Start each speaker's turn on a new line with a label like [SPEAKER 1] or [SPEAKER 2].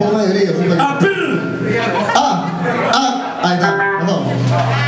[SPEAKER 1] para-
[SPEAKER 2] ¡Apir!
[SPEAKER 1] Ah, ah, ahí está, vamos.